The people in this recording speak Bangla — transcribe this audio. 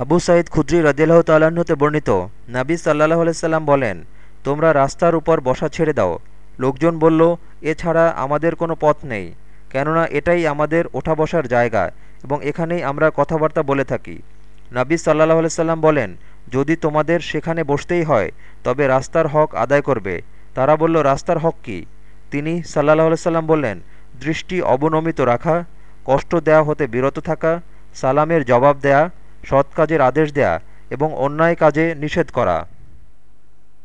আবু সাঈদ খুদ্রি রদিল্লাহ তাল্লাহ্নতে বর্ণিত, নাবী সাল্লাহ আলাইসাল্লাম বলেন, তোমরা রাস্তার উপর বসা ছেড়ে দাও। লোকজন বলল এছাড়া আমাদের কোনো পথ নেই, কেননা এটাই আমাদের ওঠা বসার জায়গা এবং এখানেই আমরা কথাবার্তা বলে থাকি। নাবী সাল্লাহ আলাইসাল্লাম বলেন, যদি তোমাদের সেখানে বসতেই হয়, তবে রাস্তার হক আদায় করবে। তারা বলল, রাস্তার হক কি? তিনি সাল্লাহ আলাইসাল্লাম বললেন, দৃষ্টি অবনমিত রাখা, কষ্ট দেয়া হতে বিরত থাকা, সালামের জবাব দেয়া সৎ কাজের আদেশ দেয়া এবং অন্যায় কাজে নিষেধ করা।